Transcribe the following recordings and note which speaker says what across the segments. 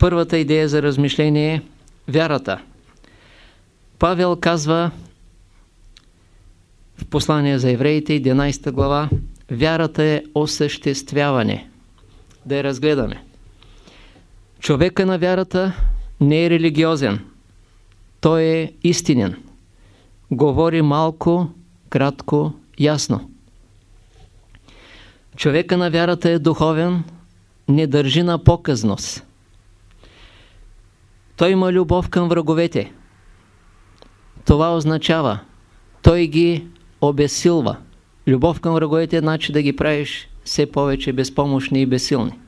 Speaker 1: Първата идея за размишление е вярата. Павел казва в послание за евреите, 11 глава, вярата е осъществяване. Да я разгледаме. Човека на вярата не е религиозен. Той е истинен. Говори малко, кратко, ясно. Човека на вярата е духовен, не държи на показност. Той има любов към враговете. Това означава, той ги обесилва. Любов към враговете е значи да ги правиш все повече безпомощни и безсилни.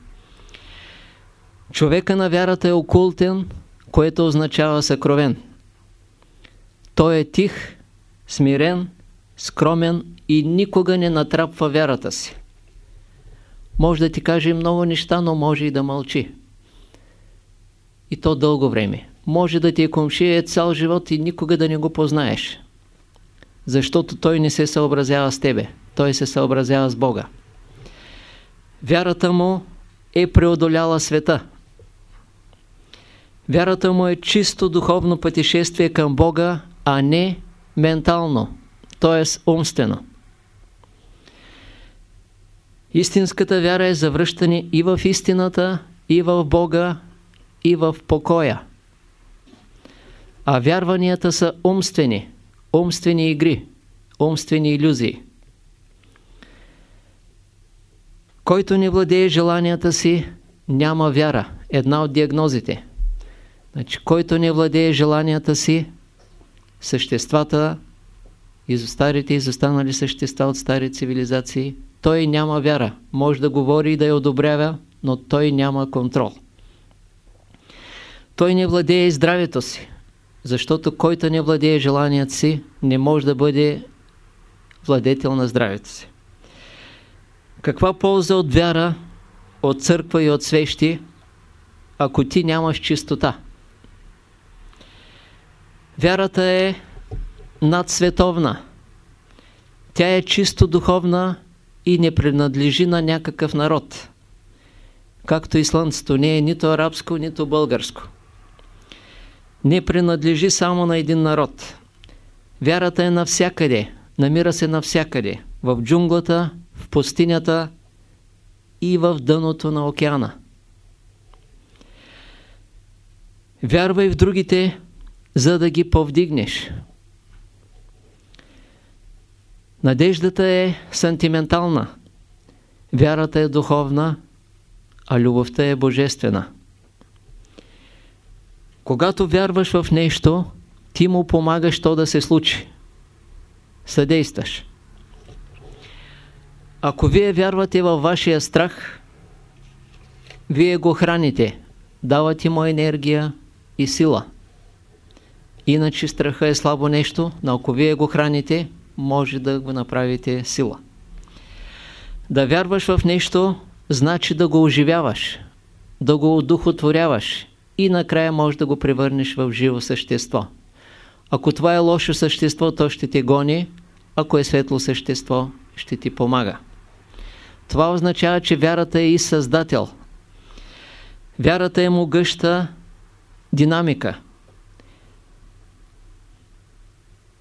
Speaker 1: Човека на вярата е окултен, което означава съкровен. Той е тих, смирен, скромен и никога не натрапва вярата си. Може да ти каже много неща, но може и да мълчи. И то дълго време. Може да ти е комшия цял живот и никога да не го познаеш. Защото той не се съобразява с тебе. Той се съобразява с Бога. Вярата му е преодоляла света. Вярата му е чисто духовно пътешествие към Бога, а не ментално, т.е. умствено. Истинската вяра е завръщане и в истината, и в Бога, и в покоя. А вярванията са умствени, умствени игри, умствени иллюзии. Който не владее желанията си, няма вяра. Една от диагнозите. Значи, който не владее желанията си, съществата, старите и застанали същества от стари цивилизации, той няма вяра. Може да говори и да я одобрява, но той няма контрол. Той не владее здравето си, защото който не владее желанията си, не може да бъде владетел на здравето си. Каква полза от вяра, от църква и от свещи, ако ти нямаш чистота? Вярата е надсветовна. Тя е чисто духовна и не принадлежи на някакъв народ. Както и слънцето не е нито арабско, нито българско. Не принадлежи само на един народ. Вярата е навсякъде, намира се навсякъде. В джунглата, в пустинята и в дъното на океана. Вярвай в другите, за да ги повдигнеш. Надеждата е сантиментална, вярата е духовна, а любовта е божествена. Когато вярваш в нещо, ти му помагаш то да се случи. Съдействаш. Ако вие вярвате във вашия страх, вие го храните, давате му енергия и сила. Иначе страха е слабо нещо, но ако вие го храните, може да го направите сила. Да вярваш в нещо, значи да го оживяваш, да го одухотворяваш и накрая може да го превърнеш в живо същество. Ако това е лошо същество, то ще те гони, ако е светло същество, ще ти помага. Това означава, че вярата е и създател. Вярата е могъща динамика.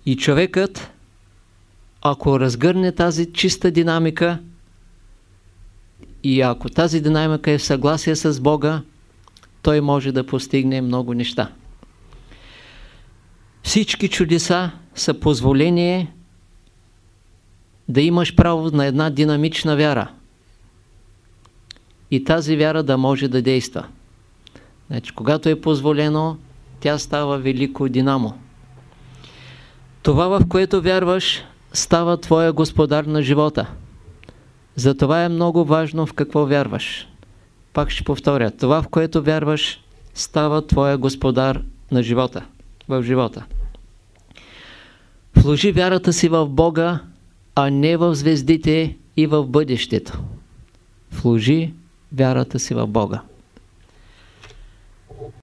Speaker 1: И човекът, ако разгърне тази чиста динамика и ако тази динамика е в съгласие с Бога, той може да постигне много неща. Всички чудеса са позволение да имаш право на една динамична вяра. И тази вяра да може да действа. Значи, когато е позволено, тя става велико динамо. Това, в което вярваш, става твоя господар на живота. Затова е много важно в какво вярваш. Пак ще повторя. Това, в което вярваш, става твоя господар на живота. В живота. Вложи вярата си в Бога, а не в звездите и в бъдещето. Вложи вярата си в Бога.